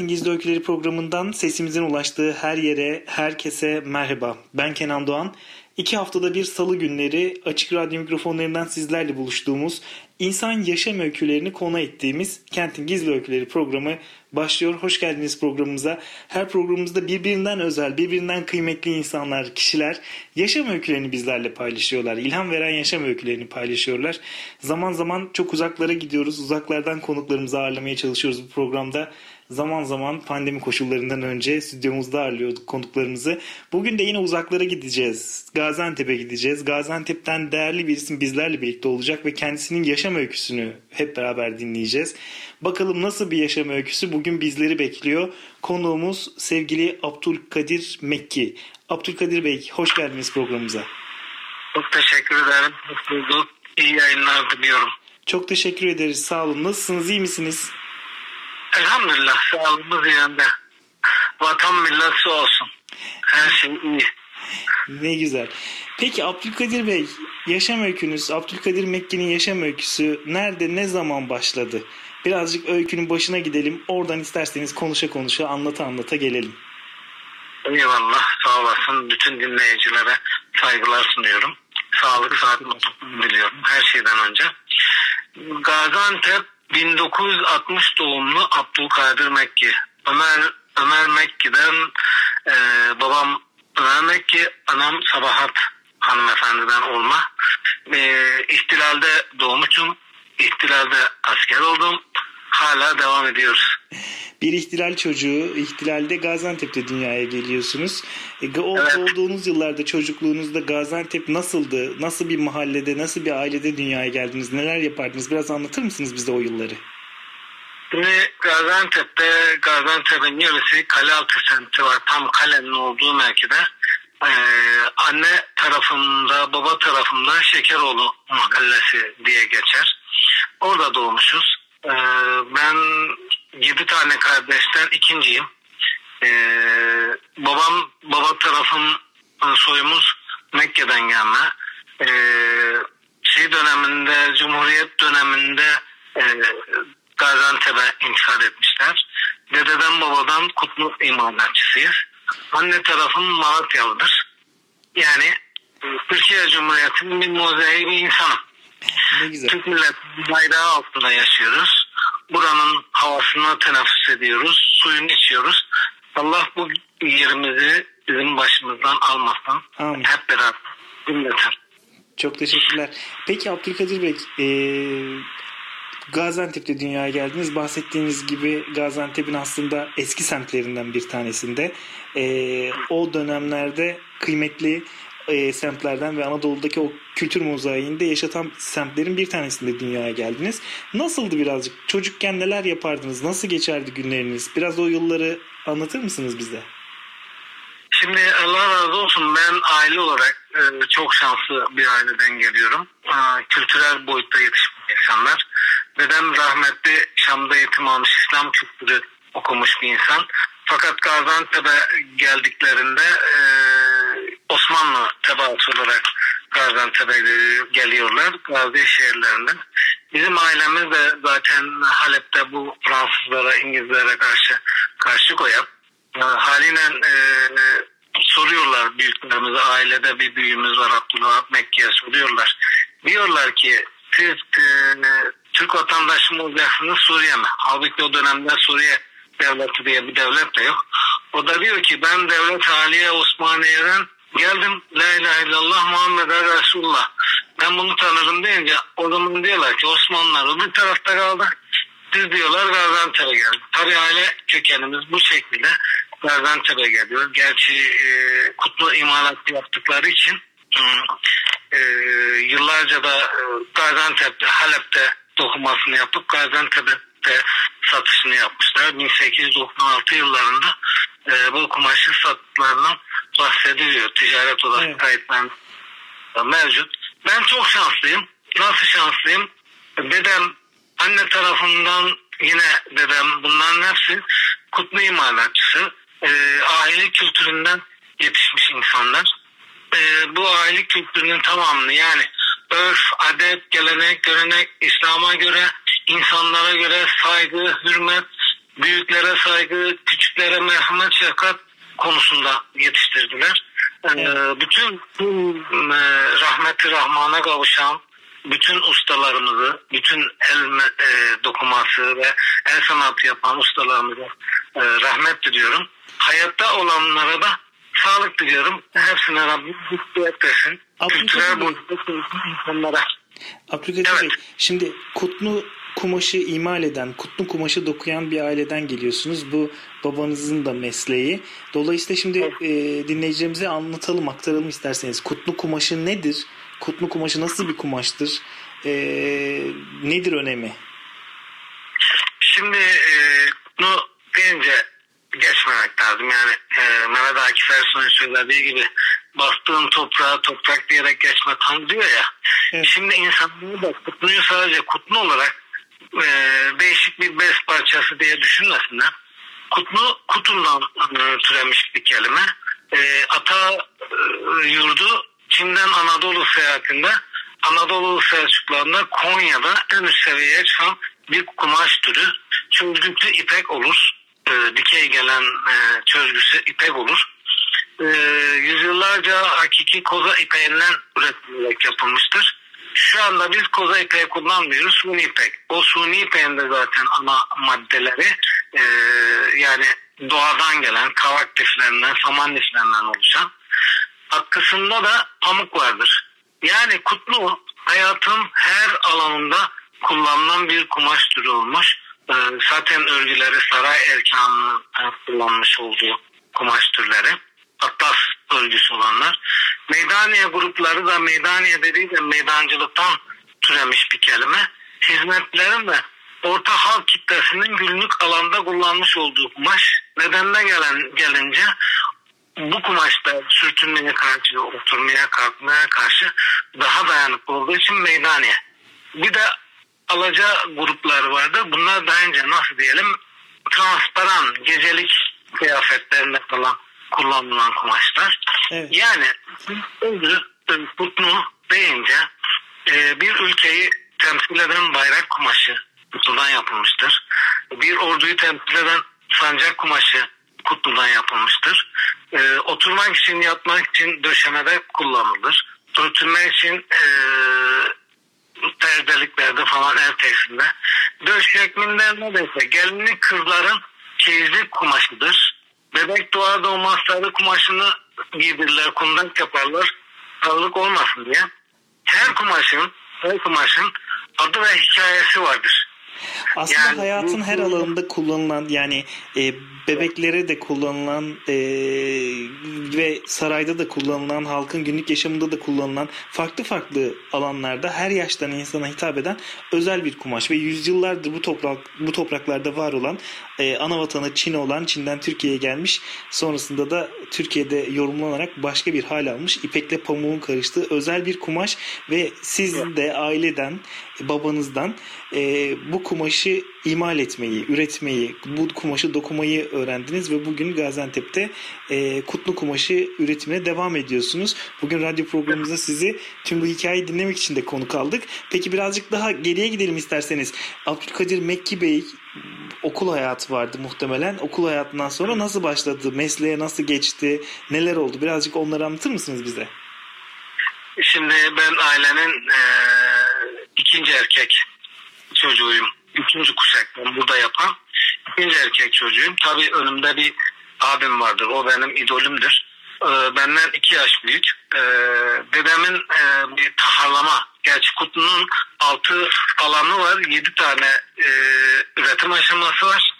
Kentin Gizli Öyküleri programından sesimizin ulaştığı her yere, herkese merhaba. Ben Kenan Doğan. İki haftada bir salı günleri açık radyo mikrofonlarından sizlerle buluştuğumuz, insan yaşam öykülerini konu ettiğimiz Kentin Gizli Öyküleri programı başlıyor. Hoş geldiniz programımıza. Her programımızda birbirinden özel, birbirinden kıymetli insanlar, kişiler yaşam öykülerini bizlerle paylaşıyorlar. İlham veren yaşam öykülerini paylaşıyorlar. Zaman zaman çok uzaklara gidiyoruz. Uzaklardan konuklarımızı ağırlamaya çalışıyoruz bu programda zaman zaman pandemi koşullarından önce stüdyomuzda ağırlıyorduk konuklarımızı. Bugün de yine uzaklara gideceğiz. Gaziantep'e gideceğiz. Gaziantep'ten değerli bir isim bizlerle birlikte olacak ve kendisinin yaşam öyküsünü hep beraber dinleyeceğiz. Bakalım nasıl bir yaşam öyküsü bugün bizleri bekliyor. Konuğumuz sevgili Abdülkadir Mekki. Abdülkadir Bey hoş geldiniz programımıza. Çok teşekkür ederim. Hoş bulduk. İyi yayınlar diliyorum. Çok teşekkür ederiz. Sağ olun. Nasılsınız? İyi misiniz? Elhamdülillah sağlığımız yerinde. Vatan millet su olsun. Her şey iyi. Ne güzel. Peki Abdülkadir Bey, yaşam öykünüz, Abdülkadir Mekki'nin yaşam öyküsü nerede, ne zaman başladı? Birazcık öykünün başına gidelim. Oradan isterseniz konuşa konuşa, anlata anlata gelelim. Eyvallah, sağ olasın. Bütün dinleyicilere saygılar sunuyorum. Sağlık, saat diliyorum her şeyden önce. Gaziantep 1960 doğumlu Abdülkadir Mekki. Ömer Ömer Mekki'den e, babam Ömer Mekki, anam Sabahat hanımefendiden olma. E, ihtilalde doğmuşum. İhtilalde asker oldum. Hala devam ediyoruz. Bir ihtilal çocuğu, ihtilalde Gaziantep'te dünyaya geliyorsunuz. E, o evet. olduğunuz yıllarda çocukluğunuzda Gaziantep nasıldı? Nasıl bir mahallede, nasıl bir ailede dünyaya geldiniz? Neler yapardınız? Biraz anlatır mısınız bize o yılları? Şimdi Gaziantep'te, Gaziantep'in yarısı Kalealtı semti var. Tam kalenin olduğu mevkide. Ee, anne tarafında, baba tarafında Şekeroğlu mahallesi diye geçer. Orada doğmuşuz. Ee, ben yedi tane kardeşten ikinciyim. Ee, babam, baba tarafım soyumuz Mekke'den gelme. Ee, şey döneminde, Cumhuriyet döneminde e, Gaziantep'e intikal etmişler. Dededen babadan kutlu imalatçısıyız. Anne tarafım Malatyalıdır. Yani Türkiye Cumhuriyeti'nin bir mozaiği bir insanım. Ne güzel. Türk milletinin bayrağı altında yaşıyoruz. Buranın havasını teneffüs ediyoruz. Suyunu içiyoruz. Allah bu yerimizi bizim başımızdan almasın. Amin. Hep beraber cümleten. Çok teşekkürler. Peki Abdülkadir Bey, e, Gaziantep'te dünyaya geldiniz. Bahsettiğiniz gibi Gaziantep'in aslında eski semtlerinden bir tanesinde. E, o dönemlerde kıymetli e, semtlerden ve Anadolu'daki o kültür mozaiğinde yaşatan semtlerin bir tanesinde dünyaya geldiniz. Nasıldı birazcık? Çocukken neler yapardınız? Nasıl geçerdi günleriniz? Biraz o yılları anlatır mısınız bize? Şimdi Allah razı olsun ben aile olarak e, çok şanslı bir aileden geliyorum. E, kültürel boyutta yetişmiş insanlar. Dedem rahmetli Şam'da eğitim almış İslam kültürü okumuş bir insan. Fakat Gaziantep'e geldiklerinde e, tebaası olarak Gaziantep'e geliyorlar. Gazi şehirlerinden. Bizim ailemiz de zaten Halep'te bu Fransızlara, İngilizlere karşı karşı koyan. E, haliyle e, soruyorlar büyüklerimize ailede bir büyüğümüz var Abdullah Mekke'ye soruyorlar. Diyorlar ki siz e, Türk vatandaşı mı olacaksınız Suriye mi? Halbuki o dönemde Suriye devleti diye bir devlet de yok. O da diyor ki ben devlet haliye Osmaniye'den geldim La ilahe illallah Muhammed Resulullah. Ben bunu tanırım deyince o zaman diyorlar ki Osmanlılar o bir tarafta kaldı. Biz diyorlar Gaziantep'e geldik. Tabi aile kökenimiz bu şekilde Gaziantep'e geliyor. Gerçi e, kutlu imalat yaptıkları için e, yıllarca da e, Gaziantep'te, Halep'te dokumasını yapıp Gaziantep'e ve satışını yapmışlar. 1896 yıllarında e, bu kumaşın sattıklarından bahsediliyor. Ticaret olarak evet. kayıtlarında mevcut. Ben çok şanslıyım. Nasıl şanslıyım? Dedem anne tarafından yine dedem bunların hepsi kutlu imalatçısı. E, aile kültüründen yetişmiş insanlar. E, bu aile kültürünün tamamını yani örf, adet, gelenek, görenek, İslam'a göre, insanlara göre saygı, hürmet, büyüklere saygı, küçüklere merhamet, şefkat konusunda yetiştirdiler. Evet. Ee, bütün e, rahmeti rahmana kavuşan bütün ustalarımızı, bütün el e, dokuması ve el sanatı yapan ustalarımıza e, rahmet diliyorum. Hayatta olanlara da sağlık diliyorum. Hepsine Rabbim hüsniyet versin. Kültürel boyutta insanlara. Abdülkadir evet. Bey, şimdi Kutlu kumaşı imal eden, kutlu kumaşı dokuyan bir aileden geliyorsunuz. Bu babanızın da mesleği. Dolayısıyla şimdi e, dinleyicilerimize anlatalım, aktaralım isterseniz. Kutlu kumaşı nedir? Kutlu kumaşı nasıl bir kumaştır? E, nedir önemi? Şimdi e, kutlu deyince geçmemek lazım. Yani e, Mehmet Akif Ersoy'un söylediği gibi bastığın toprağa toprak diyerek geçme tam diyor ya. Evet. Şimdi insanları da kutluyu sadece kutlu olarak e, değişik bir bez parçası diye düşünmesinler. Kutlu kutundan e, türemiş bir kelime. E, ata e, yurdu Çin'den Anadolu seyahatinde Anadolu Selçuklularında Konya'da en üst seviyeye çıkan bir kumaş türü. Çözgüsü ipek olur. E, dikey gelen e, çözgüsü ipek olur. E, yüzyıllarca hakiki koza ipeğinden üretilerek yapılmıştır. Şu anda biz koza ipeği kullanmıyoruz. Suni ipek. O suni ipeğin de zaten ana maddeleri e, yani doğadan gelen kavak liflerinden, saman liflerinden oluşan. Arkasında da pamuk vardır. Yani kutlu hayatın her alanında kullanılan bir kumaş türü olmuş. E, zaten örgüleri saray erkanının kullanmış olduğu kumaş türleri. Atlas örgüsü olanlar. Meydaniye grupları da meydaniye dediği de meydancılıktan türemiş bir kelime. Hizmetlerin de orta halk kitlesinin günlük alanda kullanmış olduğu kumaş nedenle gelen gelince bu kumaşta sürtünmeye karşı, oturmaya, kalkmaya karşı daha dayanıklı olduğu için meydaniye. Bir de alaca grupları vardı. Bunlar daha önce nasıl diyelim transparan, gecelik kıyafetlerinde falan kullanılan kumaşlar. Evet. Yani özü kutlu deyince e, bir ülkeyi temsil eden bayrak kumaşı kutludan yapılmıştır. Bir orduyu temsil eden sancak kumaşı kutludan yapılmıştır. E, oturmak için, yatmak için döşemede kullanılır. Örtünmek için e, perdeliklerde falan ev tekstilde. Döşekminden ne dese gelinlik kızların çeyizlik kumaşıdır. Bebek doğar doğmaz sarı kumaşını giydirirler, kundak yaparlar. Sağlık olmasın diye. Her kumaşın, her kumaşın adı ve hikayesi vardır. Aslında yani, hayatın her alanında kullanılan yani e, bebeklere de kullanılan e, ve sarayda da kullanılan halkın günlük yaşamında da kullanılan farklı farklı alanlarda her yaştan insana hitap eden özel bir kumaş ve yüzyıllardır bu toprak bu topraklarda var olan e, ana vatanı Çin olan Çin'den Türkiye'ye gelmiş sonrasında da Türkiye'de yorumlanarak başka bir hal almış ipekle pamuğun karıştığı özel bir kumaş ve siz de aileden babanızdan e, bu kumaşı imal etmeyi, üretmeyi, bu kumaşı dokumayı öğrendiniz ve bugün Gaziantep'te e, kutlu kumaşı üretimine devam ediyorsunuz. Bugün radyo programımızda sizi tüm bu hikayeyi dinlemek için de konuk aldık. Peki birazcık daha geriye gidelim isterseniz. Abdülkadir Mekki Bey okul hayatı vardı muhtemelen. Okul hayatından sonra nasıl başladı? Mesleğe nasıl geçti? Neler oldu? Birazcık onları anlatır mısınız bize? Şimdi ben ailenin e, ikinci erkek çocuğuyum. Üçüncü kuşaktan burada yapan ikinci erkek çocuğuyum. Tabii önümde bir abim vardır. O benim idolümdür. Ee, benden iki yaş büyük. Ee, dedemin e, bir taharlama. Gerçi kutunun altı alanı var. Yedi tane e, üretim aşaması var.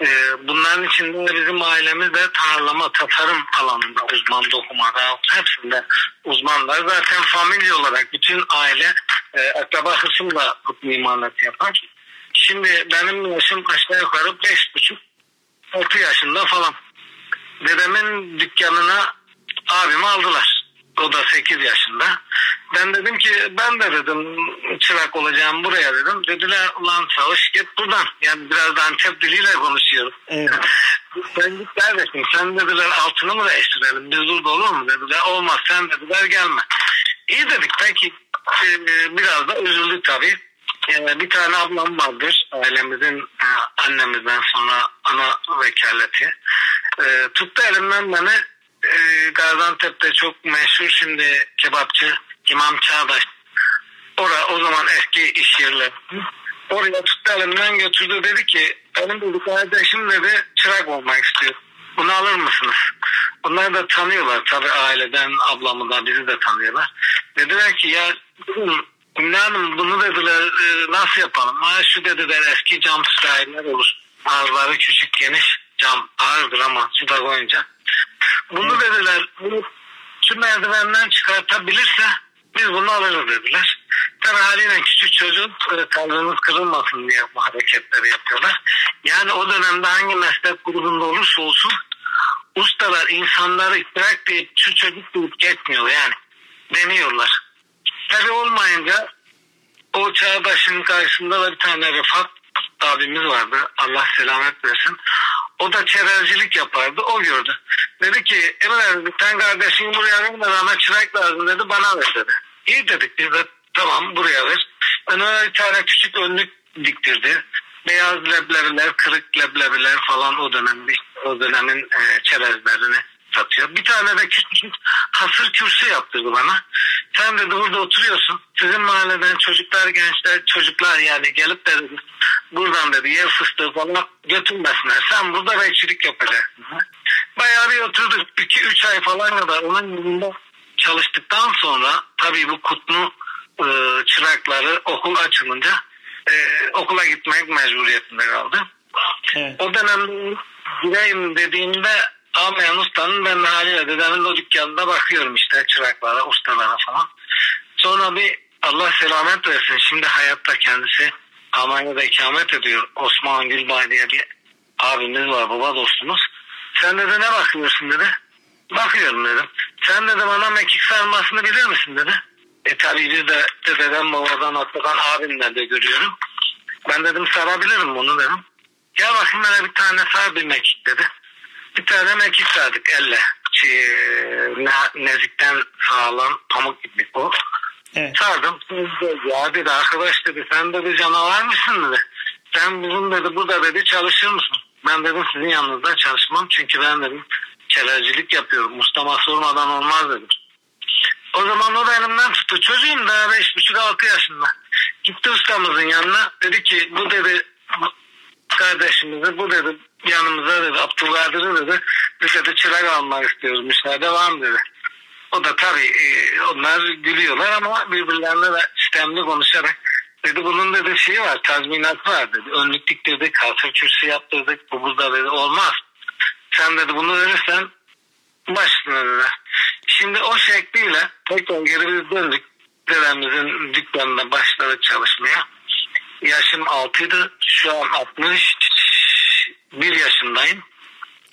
E, bunların içinde bizim ailemiz de tarlama, tasarım alanında uzman dokumada hepsinde uzmanlar. Zaten familya olarak bütün aile e, akraba hısımla kutlu imalatı yapar. Şimdi benim yaşım aşağı yukarı beş buçuk altı yaşında falan. Dedemin dükkanına abimi aldılar. O da 8 yaşında. Ben dedim ki ben de dedim çırak olacağım buraya dedim. Dediler ulan savaş git buradan. Yani biraz da Antep diliyle konuşuyorum. Evet. sen git kardeşim sen dediler altını mı değiştirelim biz burada olur mu dediler. Olmaz sen dediler gelme. İyi dedik peki biraz da üzüldük tabii. Ee, bir tane ablam vardır ailemizin e, annemizden sonra ana vekaleti. Tuttu elimden beni e, Gaziantep'te çok meşhur şimdi kebapçı İmam Çağdaş. Ora o zaman eski iş yerleri. Oraya tuttu elimden götürdü dedi ki benim dedi kardeşim dedi çırak olmak istiyor. Bunu alır mısınız? Onlar da tanıyorlar tabi aileden ablamı da bizi de tanıyorlar. Dediler ki ya Ümle Hanım bunu dediler e, nasıl yapalım? Şu dediler eski cam sıraylar olur. Ağızları küçük geniş cam ağırdır ama suda koyunca. Bunu dediler bunu şu merdivenden çıkartabilirse biz bunu alırız dediler. Tabi haliyle küçük çocuk e, kalbimiz kırılmasın diye bu hareketleri yapıyorlar. Yani o dönemde hangi meslek grubunda olursa olsun ustalar insanları bırak deyip şu çocuk deyip geçmiyor yani. Deniyorlar. Tabi olmayınca o çağdaşın karşısında da bir tane Rıfat abimiz vardı. Allah selamet versin. O da çerezcilik yapardı. O gördü. Dedi ki Emre sen kardeşini buraya verme bana çırak lazım dedi. Bana ver dedi. İyi dedik biz de tamam buraya ver. Önüme bir tane küçük önlük diktirdi. Beyaz leblebiler, kırık leblebiler falan o dönem o dönemin e, çerezlerini satıyor. Bir tane de küçük hasır kürsü yaptırdı bana. Sen dedi burada oturuyorsun. Sizin mahalleden çocuklar, gençler, çocuklar yani gelip de dedi, buradan dedi yer fıstığı falan götürmesinler. Sen burada bekçilik yapacaksın. Bayağı bir oturduk. 2-3 ay falan kadar onun yanında çalıştıktan sonra tabii bu kutlu e, çırakları okul açılınca e, okula gitmek mecburiyetinde kaldı. Evet. O dönemde gireyim dediğimde Almayan ustanın ben de haliyle dedemin o dükkanında bakıyorum işte çıraklara, ustalara falan. Sonra bir Allah selamet versin. Şimdi hayatta kendisi Almanya'da ikamet ediyor. Osman Gülbay diye bir abimiz var, baba dostumuz. Sen dedi ne bakıyorsun dedi. Bakıyorum dedim. Sen dedi bana mekik sarmasını bilir misin dedi. E tabi biz de dededen babadan atladan abimle de görüyorum. Ben dedim sarabilirim bunu dedim. Gel bakayım bana bir tane sar bir mekik dedi. Bir tane mekik sardık elle. Şey, ne, nezikten sağlam pamuk gibi o. Evet. Sardım. Ya dedi arkadaş dedi sen dedi canavar mısın dedi. Sen bizim dedi burada dedi çalışır mısın? Ben dedim sizin yanınızda çalışmam çünkü ben dedim çerezcilik yapıyorum. Ustama sormadan olmaz dedim. O zaman o da elimden tuttu. Çocuğum daha beş buçuk altı yaşında. Gitti ustamızın yanına. Dedi ki bu dedi kardeşimizi bu dedi yanımıza dedi Abdülkadir'i dedi biz dedi çırak almak istiyoruz müsaade var mı dedi. O da tabii e, onlar gülüyorlar ama birbirlerine de sistemli konuşarak dedi bunun dedi şeyi var tazminatı var dedi. Önlük diktirdik kalça kürsü yaptırdık bu burada dedi olmaz. Sen dedi bunu verirsen başlıyor dedi. Şimdi o şekliyle tekrar geri döndük. Dedemizin dükkanında başladık çalışmaya. Yaşım 6'ydı. Şu an 61 yaşındayım.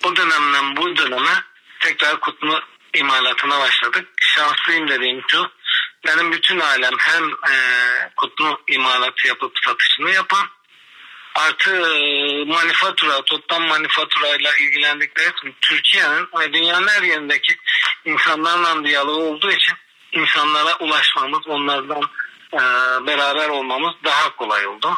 O dönemden bu döneme tekrar kutlu imalatına başladık. Şanslıyım dediğim şu. Benim bütün ailem hem e, kutlu imalatı yapıp satışını yapan artı e, manifatura, toptan manifaturayla ilgilendikleri için Türkiye'nin ve dünyanın her yerindeki insanlarla diyalog olduğu için insanlara ulaşmamız, onlardan e, beraber olmamız daha kolay oldu.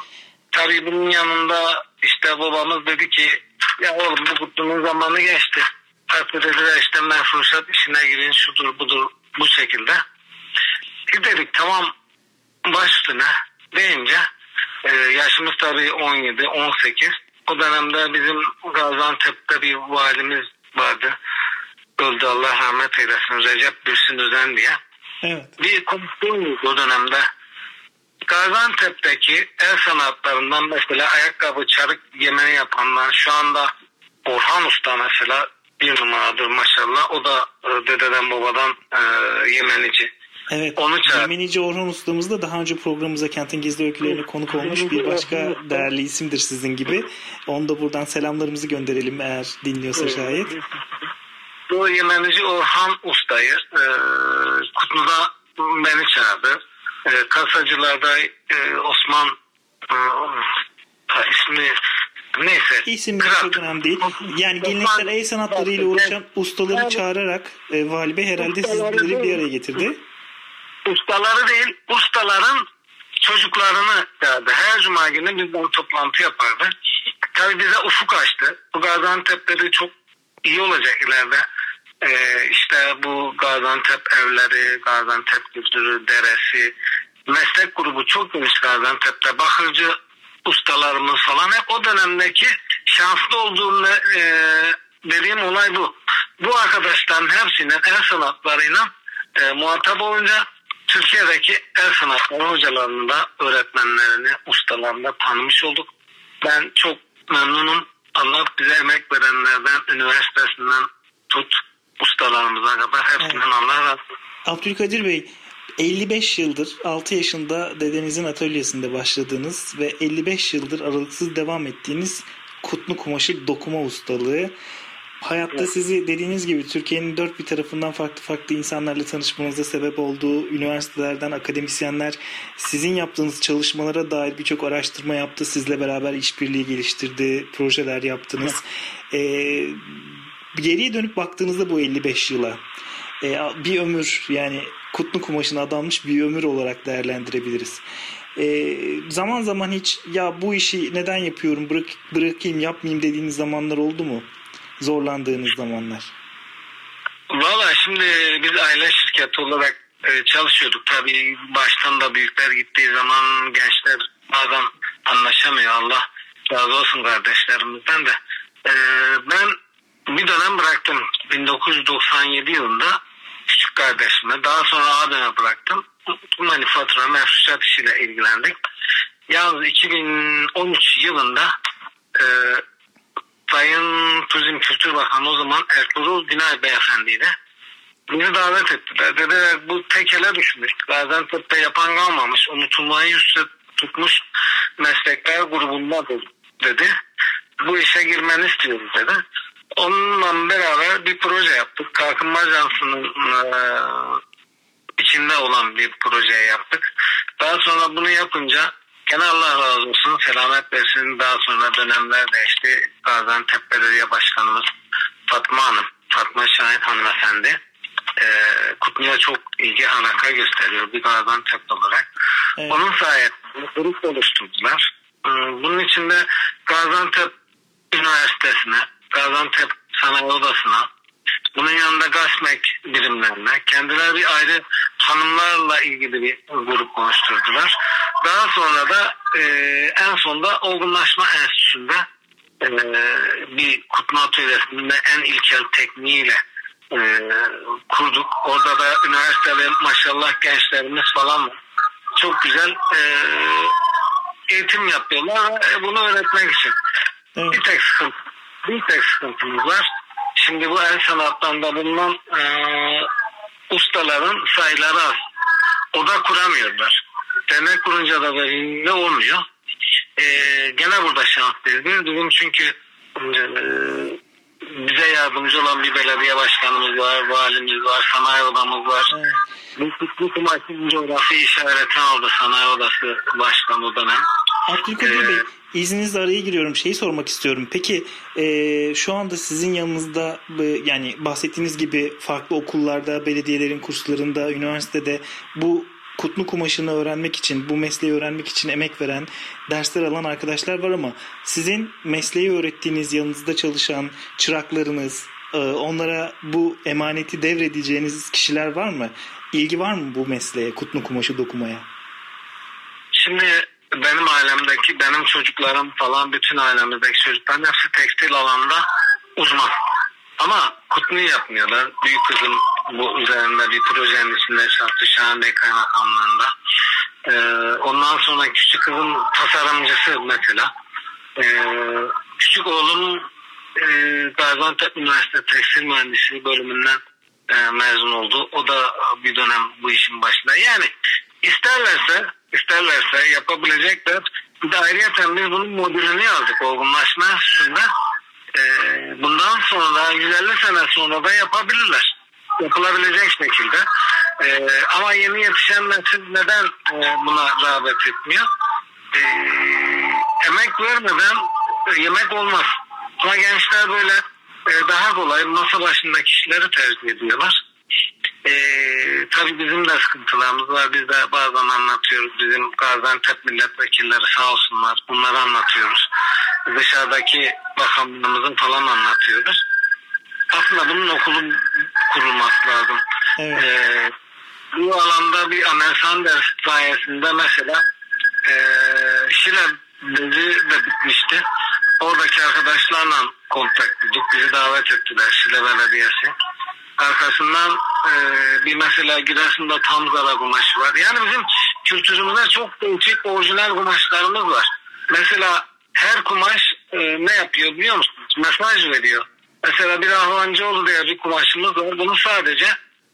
Tabii bunun yanında işte babamız dedi ki ya oğlum bu kutlunun zamanı geçti. Takdir dediler işte mefruşat işine girin şudur budur bu şekilde. Dedik tamam baş üstüne deyince e, yaşımız tabii 17 18 o dönemde bizim Gaziantep'te bir valimiz vardı. Öldü Allah rahmet eylesin Recep Bürsin Özen diye. Evet. Bir komisyon o dönemde. Gaziantep'teki el sanatlarından mesela ayakkabı, çarık yemeği yapanlar şu anda Orhan Usta mesela bir numaradır maşallah. O da e, dededen babadan e, Yemenici. Evet. Onu çağır. Geminici Orhan ustamız da daha önce programımıza Kentin Gizli Öykülerine konuk olmuş bir başka değerli isimdir sizin gibi. Onu da buradan selamlarımızı gönderelim eğer dinliyorsa şayet. Bu Yemenici Orhan Usta'yı e, Kutlu'da beni çağırdı. E, kasacılarda e, Osman e, ismi neyse. İsim çok önemli değil. Yani geleneksel el sanatlarıyla uğraşan ustaları çağırarak e, Vali Bey herhalde sizleri bir araya getirdi. Ustaları değil, ustaların çocuklarını çağırdı. Her cuma günü bizden toplantı yapardı. Tabii bize ufuk açtı. Bu Gaziantep'te de çok iyi olacak ileride. Ee, işte bu Gaziantep evleri, Gaziantep kültürü, deresi, meslek grubu çok geniş Gaziantep'te. Bakırcı ustalarımız falan hep o dönemdeki şanslı olduğum e, dediğim olay bu. Bu arkadaşların hepsinin el sanatlarıyla e, muhatap olunca Türkiye'deki el sanatları hocalarında öğretmenlerini, ustalarını tanımış olduk. Ben çok memnunum. Allah bize emek verenlerden, üniversitesinden tut, ustalarımıza kadar hepsinden evet. Allah razı olsun. Abdülkadir Bey, 55 yıldır 6 yaşında dedenizin atölyesinde başladığınız ve 55 yıldır aralıksız devam ettiğiniz kutlu kumaşı dokuma ustalığı. Hayatta evet. sizi dediğiniz gibi Türkiye'nin dört bir tarafından farklı farklı insanlarla tanışmanıza sebep olduğu üniversitelerden akademisyenler sizin yaptığınız çalışmalara dair birçok araştırma yaptı. Sizle beraber işbirliği geliştirdi, projeler yaptınız. Evet. Ee, geriye dönüp baktığınızda bu 55 yıla e, bir ömür yani kutlu kumaşına adanmış bir ömür olarak değerlendirebiliriz. E, zaman zaman hiç ya bu işi neden yapıyorum bırak, bırakayım yapmayayım dediğiniz zamanlar oldu mu? Zorlandığınız zamanlar. Valla şimdi biz aile şirketi olarak e, çalışıyorduk. Tabii baştan da büyükler gittiği zaman gençler bazen anlaşamıyor. Allah razı olsun kardeşlerimizden de. E, ben bir dönem bıraktım. 1997 yılında küçük kardeşime. Daha sonra abime bıraktım. Manifatura mefruşat işiyle ilgilendik. Yalnız 2013 yılında e, Sayın Turizm Kültür Bakanı o zaman Ertuğrul Günay Beyefendi'yle beni davet ettiler. Dediler bu tekele düşmüş. Gaziantep'te yapan kalmamış. Unutulmayı üstte tutmuş meslekler grubunda dedi. Bu işe girmeni istiyoruz dedi. Onunla beraber bir proje yaptık. Kalkınma Ajansı'nın e, içinde olan bir proje yaptık. Daha sonra bunu yapınca gene Allah razı olsun selamet versin. Daha sonra dönemlerde işte Gaziantep Belediye Başkanımız Fatma Hanım, Fatma Şahin hanımefendi e, Kutlu'ya çok ilgi alaka gösteriyor bir Gaziantep olarak. Evet. Onun sayesinde grup oluşturdular. E, bunun içinde Gaziantep Üniversitesi'ne Gaziantep Sanayi Odası'na, bunun yanında GASMEK birimlerine, kendileri bir ayrı hanımlarla ilgili bir grup oluşturdular. Daha sonra da e, en sonda Olgunlaşma Enstitüsü'nde e, bir kutma atölyesinde en ilkel tekniğiyle e, kurduk. Orada da üniversitede maşallah gençlerimiz falan var. Çok güzel e, eğitim yapıyorlar ve bunu öğretmek için. Evet. Bir tek sıkıntı bir tek sıkıntımız var. Şimdi bu el sanatlarında bulunan e, ustaların sayıları az. Oda kuramıyorlar. Dernek kurunca da böyle olmuyor. E, gene burada şanslıyız. Bir bizim çünkü e, bize yardımcı olan bir belediye başkanımız var, valimiz var, sanayi odamız var. Evet. Bu, bu kumaşın coğrafi işareti aldı sanayi odası başkanı o dönem. Abdülkadir ee, İzninizle araya giriyorum. Şeyi sormak istiyorum. Peki e, şu anda sizin yanınızda yani bahsettiğiniz gibi farklı okullarda, belediyelerin kurslarında, üniversitede bu kutlu kumaşını öğrenmek için, bu mesleği öğrenmek için emek veren, dersler alan arkadaşlar var ama sizin mesleği öğrettiğiniz, yanınızda çalışan çıraklarınız, e, onlara bu emaneti devredeceğiniz kişiler var mı? İlgi var mı bu mesleğe, kutlu kumaşı dokumaya? Şimdi benim ailemdeki benim çocuklarım falan bütün ailemizdeki çocukların hepsi tekstil alanda uzman. Ama kutluyu yapmıyorlar. Büyük kızım bu üzerinde bir projenin içinde çalıştı Şahanbey Kaymakamlığı'nda. Ee, ondan sonra küçük kızım tasarımcısı mesela. Ee, küçük oğlum e, Gaziantep Üniversitesi Tekstil Mühendisliği bölümünden e, mezun oldu. O da bir dönem bu işin başında. Yani isterlerse isterlerse yapabilecekler. Bir de ayrıca biz bunun modelini yazdık olgunlaşma üstünde. E, bundan sonra 150 sene sonra da yapabilirler. Yapılabilecek şekilde. E, ama yeni yetişen nesil neden e, buna rağbet etmiyor? E, emek vermeden e, yemek olmaz. Ama gençler böyle e, daha kolay masa başındaki kişileri tercih ediyorlar. E, tabii bizim de sıkıntılarımız var. Biz de bazen anlatıyoruz. Bizim Gaziantep milletvekilleri sağ olsunlar. Bunları anlatıyoruz. Dışarıdaki bakanlığımızın falan anlatıyoruz. Aslında bunun okulu kurulması lazım. Evet. E, bu alanda bir Amel Sanders sayesinde mesela e, Şile bezi de bitmişti. Oradaki arkadaşlarla kontak kurduk. Bizi davet ettiler Şile Belediyesi. Arkasından bir mesela Giresun'da tam zara kumaşı var. Yani bizim kültürümüzde çok değişik orijinal kumaşlarımız var. Mesela her kumaş e, ne yapıyor biliyor musunuz? Mesaj veriyor. Mesela bir Ahvancıoğlu diye bir kumaşımız var. Bunu sadece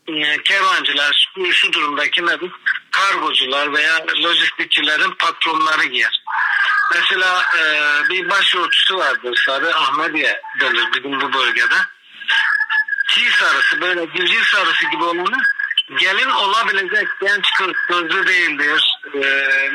e, kervancılar, şu durumdaki nedir? Kargocular veya lojistikçilerin patronları giyer. Mesela e, bir başörtüsü vardır sarı Ahmediye denir bizim bu bölgede. Çiğ sarısı böyle civciv sarısı gibi olanı gelin olabilecek genç kız sözlü değildir, e,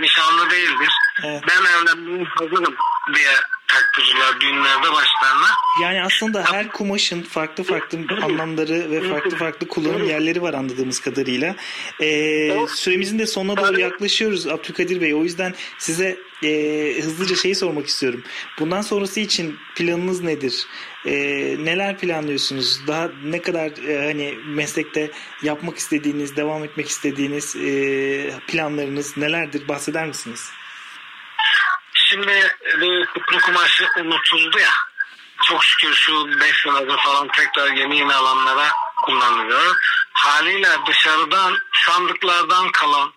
nişanlı değildir. Evet. Ben evlenmeye hazırım diye taktırırlar düğünlerde başlarına. Yani aslında her kumaşın farklı farklı anlamları ve farklı farklı kullanım yerleri var anladığımız kadarıyla. Ee, süremizin de sonuna doğru yaklaşıyoruz Abdülkadir Bey. O yüzden size e, hızlıca şeyi sormak istiyorum. Bundan sonrası için planınız nedir? E, neler planlıyorsunuz? Daha ne kadar e, hani meslekte yapmak istediğiniz, devam etmek istediğiniz e, planlarınız nelerdir? Bahseder misiniz? Şimdi bu kutlu kumaşı unutuldu ya. Çok şükür şu 5 senedir falan tekrar yeni yeni alanlara kullanılıyor. Haliyle dışarıdan sandıklardan kalan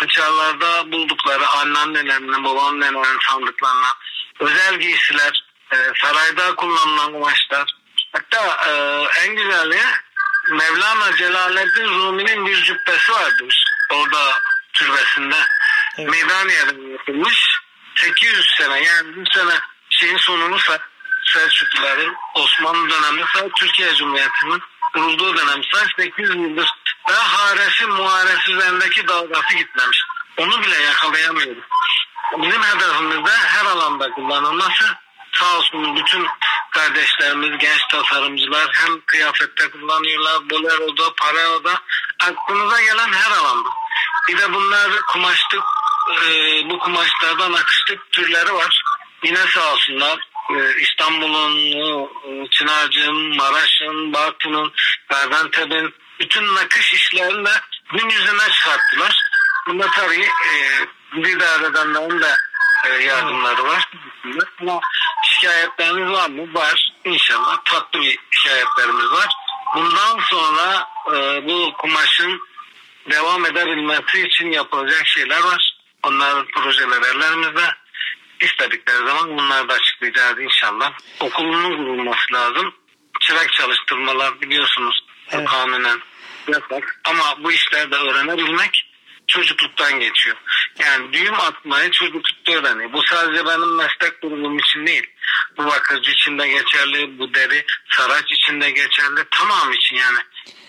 dışarılarda buldukları anneannelerin, babaannelerin sandıklarına özel giysiler, e, sarayda kullanılan kumaşlar. Hatta e, en güzeli Mevlana Celaleddin Rumi'nin bir cübbesi vardır. Orada türbesinde. Evet. Meydaniye'de yapılmış. 800 sene yani bu sene şeyin sonunu Selçukluların Osmanlı dönemi Türkiye Cumhuriyeti'nin kurulduğu dönem 800 yıldır daha haresi muharesi üzerindeki dalgası gitmemiş. Onu bile yakalayamıyoruz. Bizim hedefimizde her alanda kullanılması sağ olsun bütün kardeşlerimiz, genç tasarımcılar hem kıyafette kullanıyorlar, boleroda, pareoda, aklınıza gelen her alanda. Bir de bunlar kumaşlık, e, bu kumaşlardan akışlık türleri var. Yine sağ olsunlar e, İstanbul'un, e, Çınarcık'ın, Maraş'ın, Bartın'ın, Gaziantep'in bütün nakış işlerini gün yüzüne çıkarttılar. Bunda tabii e, idare edenlerin de e, yardımları var. Ama şikayetleriniz var mı? Var. İnşallah tatlı bir şikayetlerimiz var. Bundan sonra e, bu kumaşın devam edebilmesi için yapılacak şeyler var. Onların projeler ellerimizde. İstedikleri zaman bunları da açıklayacağız inşallah. Okulunun kurulması lazım. Çırak çalıştırmalar biliyorsunuz evet. kanunen yasak. Ama bu işlerde öğrenebilmek çocukluktan geçiyor. Yani düğüm atmayı çocuklukta öğreniyor. Bu sadece benim meslek grubum için değil. Bu bakırcı için de geçerli, bu deri saraç için de geçerli. Tamam için yani.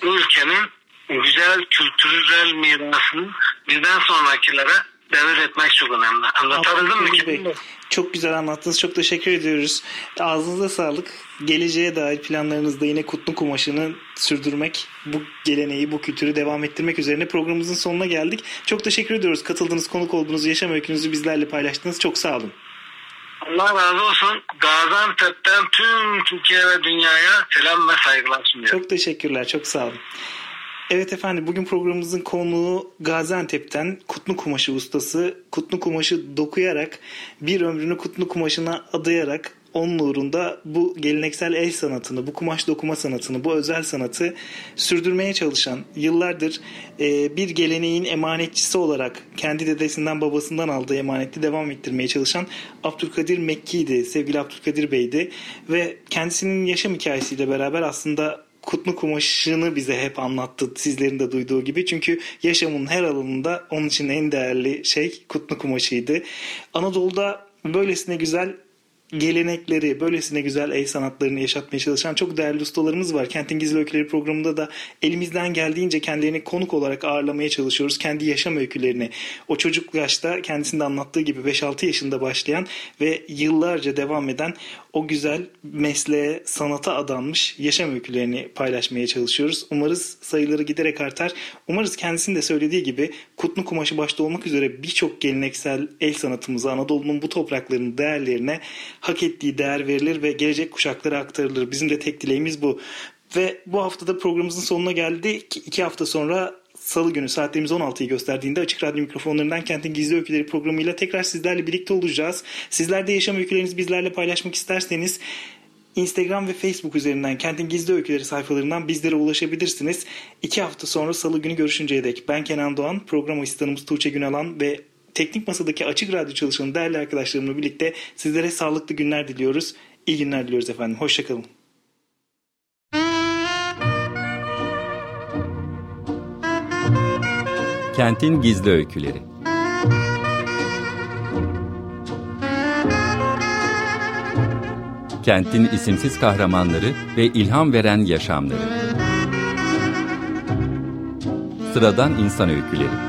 Ülkenin güzel kültürel mirasını bizden sonrakilere devir etmek çok önemli. Anlatabildim mi? Bey, çok güzel anlattınız. Çok teşekkür ediyoruz. Ağzınıza sağlık. Geleceğe dair planlarınızda yine kutlu kumaşını sürdürmek, bu geleneği, bu kültürü devam ettirmek üzerine programımızın sonuna geldik. Çok teşekkür ediyoruz. Katıldığınız, konuk olduğunuz, yaşam öykünüzü bizlerle paylaştınız. Çok sağ olun. Allah razı olsun. Gaziantep'ten tüm Türkiye ve dünyaya selam ve saygılar sunuyorum. Çok teşekkürler. Çok sağ olun. Evet efendim bugün programımızın konuğu Gaziantep'ten kutlu kumaşı ustası. Kutlu kumaşı dokuyarak bir ömrünü kutlu kumaşına adayarak onun uğrunda bu geleneksel el sanatını, bu kumaş dokuma sanatını, bu özel sanatı sürdürmeye çalışan, yıllardır e, bir geleneğin emanetçisi olarak kendi dedesinden babasından aldığı emaneti devam ettirmeye çalışan Abdülkadir Mekki'ydi, sevgili Abdülkadir Bey'di ve kendisinin yaşam hikayesiyle beraber aslında Kutlu Kumaşı'nı bize hep anlattı sizlerin de duyduğu gibi. Çünkü yaşamın her alanında onun için en değerli şey Kutlu Kumaşı'ydı. Anadolu'da böylesine güzel gelenekleri, böylesine güzel el sanatlarını yaşatmaya çalışan çok değerli ustalarımız var. Kentin Gizli Öyküleri programında da elimizden geldiğince kendilerini konuk olarak ağırlamaya çalışıyoruz. Kendi yaşam öykülerini. O çocuk yaşta kendisinde anlattığı gibi 5-6 yaşında başlayan ve yıllarca devam eden o güzel mesleğe, sanata adanmış yaşam öykülerini paylaşmaya çalışıyoruz. Umarız sayıları giderek artar. Umarız kendisinin de söylediği gibi Kutlu Kumaşı başta olmak üzere birçok geleneksel el sanatımızı Anadolu'nun bu topraklarının değerlerine hak ettiği değer verilir ve gelecek kuşaklara aktarılır. Bizim de tek dileğimiz bu. Ve bu haftada programımızın sonuna geldik. İki hafta sonra Salı günü saatlerimiz 16'yı gösterdiğinde Açık Radyo mikrofonlarından Kentin Gizli Öyküleri programıyla tekrar sizlerle birlikte olacağız. Sizler de yaşam öykülerinizi bizlerle paylaşmak isterseniz Instagram ve Facebook üzerinden Kentin Gizli Öyküleri sayfalarından bizlere ulaşabilirsiniz. İki hafta sonra salı günü görüşünceye dek ben Kenan Doğan, program asistanımız Tuğçe Günalan ve Teknik Masa'daki Açık Radyo çalışan değerli arkadaşlarımla birlikte sizlere sağlıklı günler diliyoruz. İyi günler diliyoruz efendim. Hoşçakalın. Kentin Gizli Öyküleri Kentin isimsiz kahramanları ve ilham veren yaşamları Sıradan insan öyküleri